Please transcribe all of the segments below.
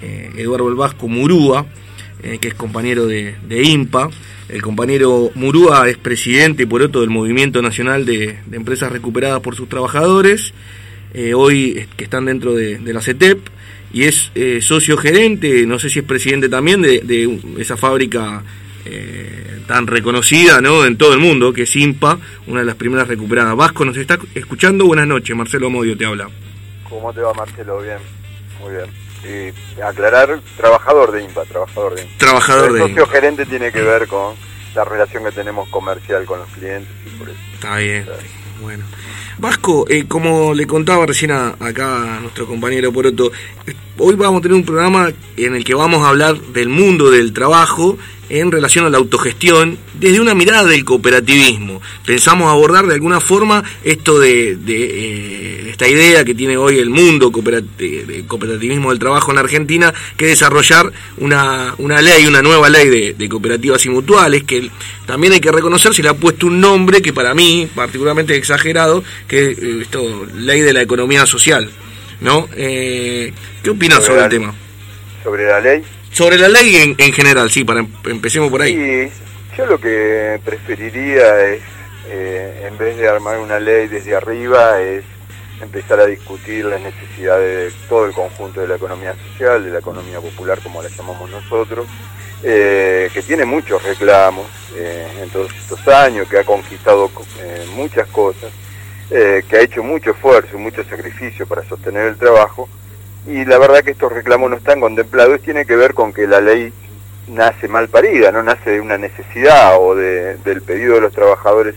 eh, Eduardo El Vasco Murúa, eh, que es compañero de, IMPA. El compañero Murúa es presidente por otro del Movimiento Nacional de, Empresas Recuperadas por sus Trabajadores, hoy que están dentro de, la CETEP, y es socio gerente, no sé si es presidente también de, esa fábrica tan reconocida ¿no? en todo el mundo, que es IMPA, una de las primeras recuperadas. Vasco nos está escuchando, buenas noches, Marcelo Modio te habla. ¿Cómo te va Marcelo? Bien, muy bien. Y aclarar, trabajador de IMPA, trabajador de IMPA. Trabajador de IMPA. El socio gerente tiene que ver con la relación que tenemos comercial con los clientes y por eso. Está bien, bueno. Vasco, eh, como le contaba recién acá a nuestro compañero Poroto, hoy vamos a tener un programa en el que vamos a hablar del mundo del trabajo en relación a la autogestión desde una mirada del cooperativismo. Pensamos abordar de alguna forma esto de, eh, esta idea que tiene hoy el mundo cooperativismo del trabajo en Argentina, que es desarrollar una, una ley, una nueva ley de, cooperativas y mutuales, que también hay que reconocer, se le ha puesto un nombre que para mí, particularmente exagerado, que es eh, esto, ley de la economía social. ¿no? Eh, ¿Qué opinas sobre, el tema? ¿Sobre la ley? Sobre la ley en, en general, sí, para empecemos por ahí. Sí, yo lo que preferiría es, eh, en vez de armar una ley desde arriba, es empezar a discutir las necesidades de todo el conjunto de la economía social, de la economía popular, como la llamamos nosotros, eh, que tiene muchos reclamos eh, en todos estos años, que ha conquistado muchas cosas, que ha hecho mucho esfuerzo, mucho sacrificio para sostener el trabajo, y la verdad que estos reclamos no están contemplados, tiene que ver con que la ley nace mal parida, no nace de una necesidad o de, del pedido de los trabajadores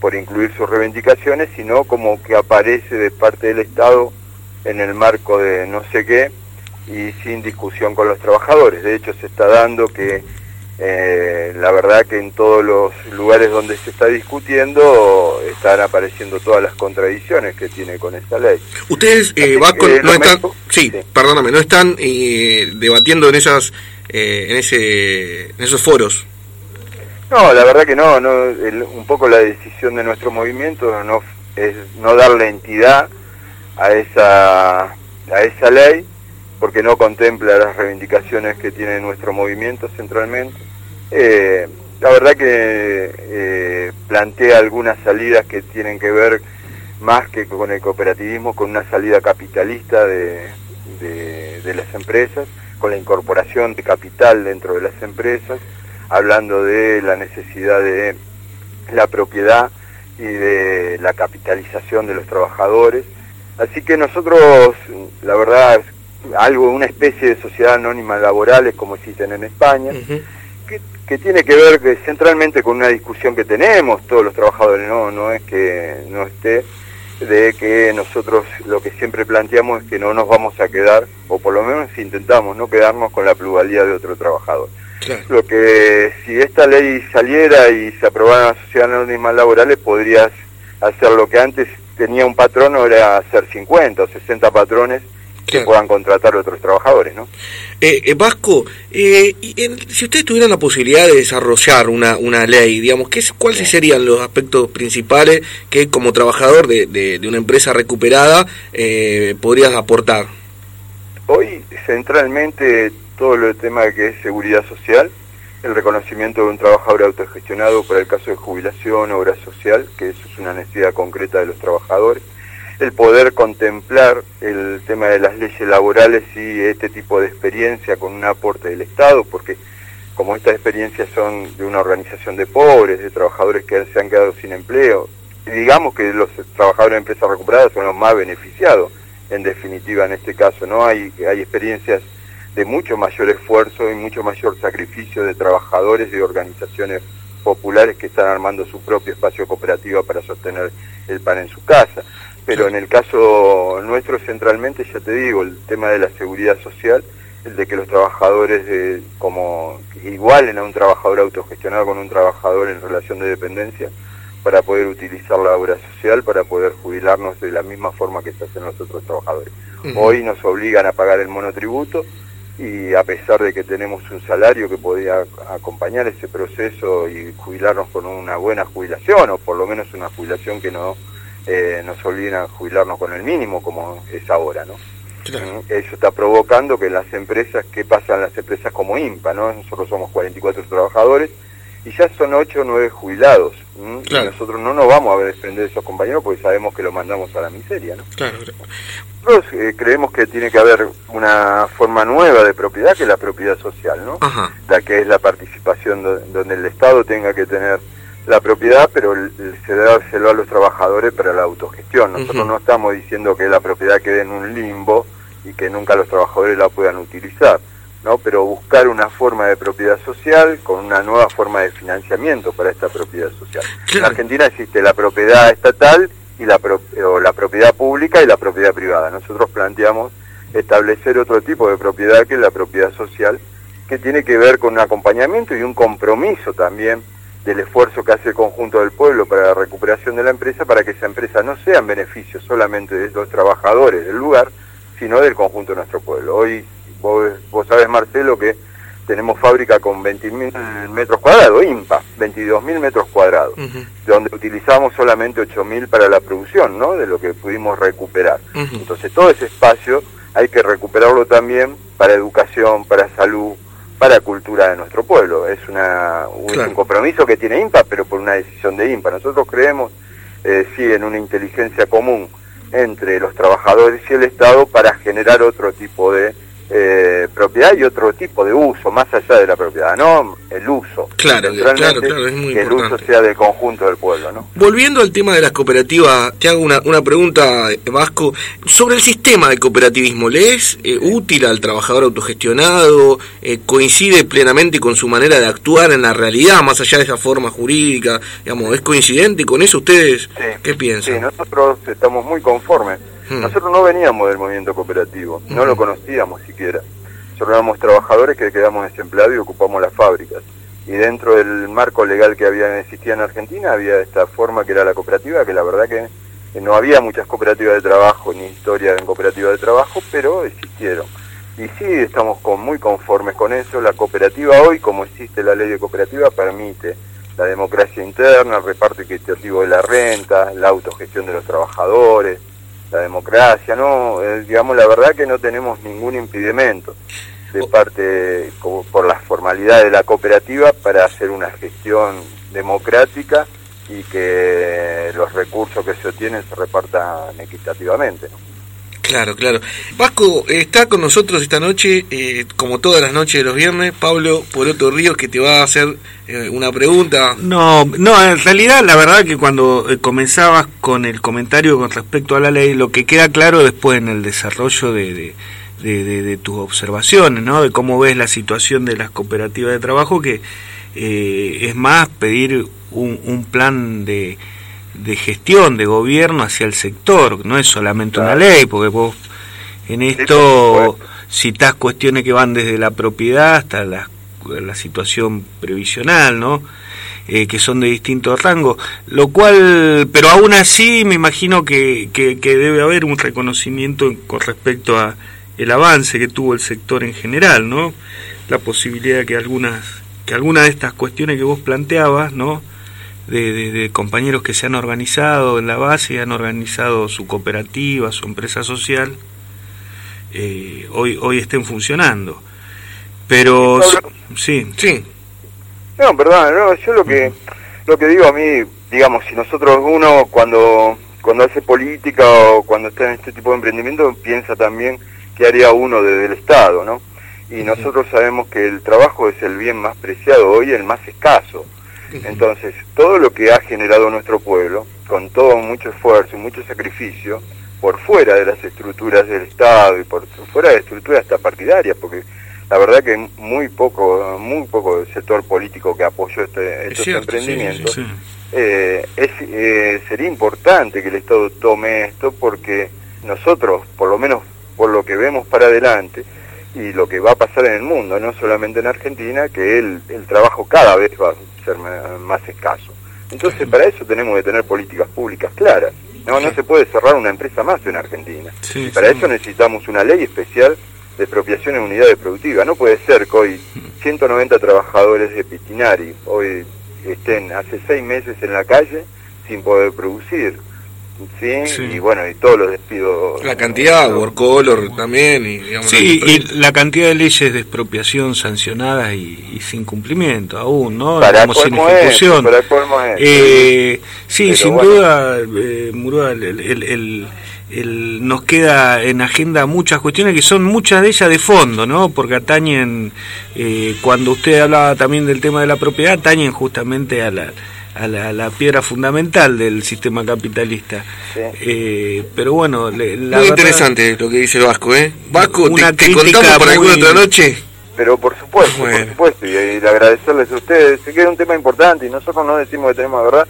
por incluir sus reivindicaciones, sino como que aparece de parte del Estado en el marco de no sé qué y sin discusión con los trabajadores. De hecho, se está dando que eh, la verdad que en todos los lugares donde se está discutiendo están apareciendo todas las contradicciones que tiene con esta ley. Ustedes, eh, no están, sí, perdóname, no están eh, debatiendo en esas, eh, en ese, en esos foros. No, la verdad que no, no un poco la decisión de nuestro movimiento no es no darle entidad a esa a esa ley porque no contempla las reivindicaciones que tiene nuestro movimiento centralmente. Eh, la verdad que eh, plantea algunas salidas que tienen que ver más que con el cooperativismo, con una salida capitalista de, de, las empresas, con la incorporación de capital dentro de las empresas, hablando de la necesidad de la propiedad y de la capitalización de los trabajadores. Así que nosotros, la verdad, algo, una especie de sociedad anónima laborales como existen en España, que, tiene que ver que centralmente con una discusión que tenemos todos los trabajadores, no, no es que no esté, de que nosotros lo que siempre planteamos es que no nos vamos a quedar, o por lo menos intentamos no quedarnos con la pluralidad de otro trabajador. Lo que si esta ley saliera y se aprobara en la sociedad anónima laborales, podrías hacer lo que antes tenía un patrón, era hacer 50 o 60 patrones que puedan contratar otros trabajadores, ¿no? Eh, eh Vasco, eh, si ustedes tuvieran la posibilidad de desarrollar una, una ley, digamos, ¿qué, ¿cuáles serían los aspectos principales que como trabajador de, de, una empresa recuperada eh, podrías aportar? Hoy, centralmente, todo el tema que es seguridad social, el reconocimiento de un trabajador autogestionado para el caso de jubilación, obra social, que eso es una necesidad concreta de los trabajadores, el poder contemplar el tema de las leyes laborales y este tipo de experiencia con un aporte del Estado, porque como estas experiencias son de una organización de pobres, de trabajadores que se han quedado sin empleo, digamos que los trabajadores de empresas recuperadas son los más beneficiados, en definitiva en este caso, ¿no? Hay, hay experiencias de mucho mayor esfuerzo y mucho mayor sacrificio de trabajadores y organizaciones populares que están armando su propio espacio cooperativo para sostener el pan en su casa. Pero en el caso nuestro centralmente, ya te digo, el tema de la seguridad social, el de que los trabajadores como igualen a un trabajador autogestionado con un trabajador en relación de dependencia para poder utilizar la obra social, para poder jubilarnos de la misma forma que se hacen los otros trabajadores. Hoy nos obligan a pagar el monotributo y a pesar de que tenemos un salario que podía acompañar ese proceso y jubilarnos con una buena jubilación o por lo menos una jubilación que no eh, nos olvidan a jubilarnos con el mínimo como es ahora, ¿no? Eso está provocando que las empresas, ¿qué pasa en las empresas como IMPA? ¿no? Nosotros somos 44 trabajadores y ya son 8 o 9 jubilados. nosotros no nos vamos a desprender de esos compañeros porque sabemos que lo mandamos a la miseria. ¿no? Claro. Nosotros eh, creemos que tiene que haber una forma nueva de propiedad que es la propiedad social, ¿no? La que es la participación donde el Estado tenga que tener la propiedad, pero se dárselo a los trabajadores para la autogestión. Nosotros no estamos diciendo que la propiedad quede en un limbo y que nunca los trabajadores la puedan utilizar, ¿no? Pero buscar una forma de propiedad social con una nueva forma de financiamiento para esta propiedad social. En Argentina existe la propiedad estatal y la, o la propiedad pública y la propiedad privada. Nosotros planteamos establecer otro tipo de propiedad que es la propiedad social, que tiene que ver con un acompañamiento y un compromiso también del esfuerzo que hace el conjunto del pueblo para la recuperación de la empresa, para que esa empresa no sea en beneficio solamente de los trabajadores del lugar, sino del conjunto de nuestro pueblo. Hoy, vos, sabes, Marcelo, que tenemos fábrica con 20.000 metros cuadrados, IMPA, 22.000 metros cuadrados, donde utilizamos solamente 8.000 para la producción, ¿no? De lo que pudimos recuperar. Entonces, todo ese espacio hay que recuperarlo también para educación, para salud, para cultura de nuestro pueblo. Es una, un, compromiso que tiene IMPA, pero por una decisión de IMPA. Nosotros creemos, eh, sí, en una inteligencia común entre los trabajadores y el Estado para generar otro tipo de eh, propiedad y otro tipo de uso, más allá de la propiedad, ¿no? El uso. Claro, claro, claro, es muy que el uso sea del conjunto del pueblo, ¿no? Volviendo al tema de las cooperativas, te hago una, una pregunta, Vasco, sobre el sistema de cooperativismo, ¿le es eh, útil al trabajador autogestionado? Eh, ¿Coincide plenamente con su manera de actuar en la realidad, más allá de esa forma jurídica? Digamos, ¿es coincidente con eso ustedes? ¿Qué piensan? Sí, nosotros estamos muy conformes Hmm. Nosotros no veníamos del movimiento cooperativo, no lo hmm. conocíamos siquiera. Nosotros éramos trabajadores que quedamos desempleados y ocupamos las fábricas. Y dentro del marco legal que había existía en Argentina había esta forma que era la cooperativa, que la verdad que no había muchas cooperativas de trabajo ni historia en cooperativas de trabajo, pero existieron. Y sí, estamos con, muy conformes con eso. La cooperativa hoy, como existe la ley de cooperativa, permite la democracia interna, el reparto equitativo de la renta, la autogestión de los trabajadores, la democracia, ¿no? Eh, digamos, la verdad que no tenemos ningún impedimento de parte, como por la formalidad de la cooperativa, para hacer una gestión democrática y que los recursos que se obtienen se repartan equitativamente, ¿no? Claro, claro. Vasco, está con nosotros esta noche, eh, como todas las noches de los viernes, Pablo Poroto Ríos, que te va a hacer eh, una pregunta. No, no, en realidad la verdad que cuando eh, comenzabas con el comentario con respecto a la ley, lo que queda claro después en el desarrollo de, de, tus observaciones, ¿no? De cómo ves la situación de las cooperativas de trabajo, que es más pedir un plan de de gestión, de gobierno hacia el sector, no es solamente una ley, porque vos en esto citás cuestiones que van desde la propiedad hasta la, la situación previsional, ¿no? Eh, que son de distintos rangos, lo cual, pero aún así me imagino que, que, que, debe haber un reconocimiento con respecto a el avance que tuvo el sector en general, ¿no? La posibilidad de que algunas, que algunas de estas cuestiones que vos planteabas, ¿no? De, compañeros que se han organizado en la base, y han organizado su cooperativa, su empresa social, eh, hoy, hoy estén funcionando. Pero, sí, sí. No, perdón, no, yo lo que, lo que digo a mí, digamos, si nosotros uno cuando, cuando hace política o cuando está en este tipo de emprendimiento piensa también que haría uno desde el Estado, ¿no? Y nosotros sabemos que el trabajo es el bien más preciado hoy, el más escaso. Entonces, todo lo que ha generado nuestro pueblo, con todo mucho esfuerzo y mucho sacrificio, por fuera de las estructuras del Estado y por fuera de estructuras hasta partidarias, porque la verdad que muy poco, muy poco del sector político que apoyó este, estos emprendimientos, eh, es, eh, sería importante que el Estado tome esto porque nosotros, por lo menos por lo que vemos para adelante, y lo que va a pasar en el mundo, no solamente en Argentina, que el, el trabajo cada vez va a ser más escaso. Entonces, para eso tenemos que tener políticas públicas claras. No, no se puede cerrar una empresa más en Argentina. para eso necesitamos una ley especial de expropiación en unidades productivas. No puede ser que hoy 190 trabajadores de Pitinari hoy estén hace seis meses en la calle sin poder producir. ¿Sí? y bueno, y todos los despidos. La cantidad, work color también. Y, digamos, sí, y la cantidad de leyes de expropiación sancionadas y, sin cumplimiento aún, ¿no? Para sin ejecución. para eh, sí, sin duda, eh, Murúa, el, el, nos queda en agenda muchas cuestiones que son muchas de ellas de fondo, ¿no? Porque atañen, eh, cuando usted hablaba también del tema de la propiedad, atañen justamente a la a la, piedra fundamental del sistema capitalista. Eh, pero bueno, muy interesante lo que dice el Vasco, ¿eh? Vasco, te, contamos para alguna otra noche. Pero por supuesto, por supuesto, y, y, agradecerles a ustedes. Sé que es un tema importante y nosotros no decimos que tenemos verdad,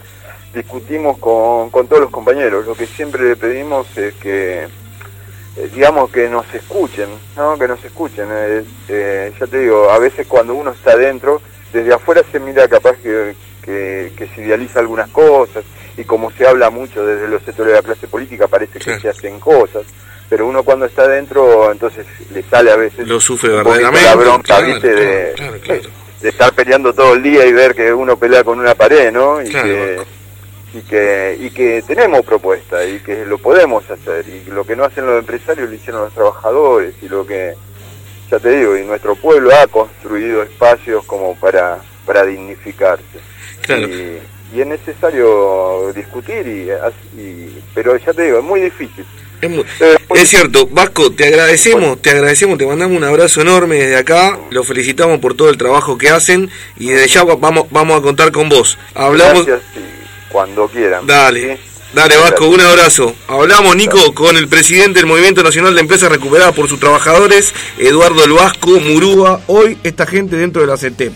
discutimos con, con todos los compañeros. Lo que siempre le pedimos es que, eh, digamos, que nos escuchen, ¿no? Que nos escuchen. Eh, ya te digo, a veces cuando uno está adentro, desde afuera se mira capaz que, que, se idealiza algunas cosas y como se habla mucho desde los sectores de la clase política parece que se hacen cosas pero uno cuando está adentro entonces le sale a veces lo sufre verdaderamente la bronca de, estar peleando todo el día y ver que uno pelea con una pared no y que y que y que tenemos propuesta y que lo podemos hacer y lo que no hacen los empresarios lo hicieron los trabajadores y lo que ya te digo y nuestro pueblo ha construido espacios como para para dignificarse y, es necesario discutir, y, pero ya te digo, es muy difícil. Es, eh, cierto, Vasco, te agradecemos, te agradecemos, te mandamos un abrazo enorme desde acá, lo felicitamos por todo el trabajo que hacen y desde ya vamos, vamos a contar con vos. Hablamos cuando quieran. Dale. Dale, Vasco, un abrazo. Hablamos, Nico, con el presidente del Movimiento Nacional de Empresas Recuperadas por sus Trabajadores, Eduardo El Vasco Murúa. Hoy esta gente dentro de la CETEP.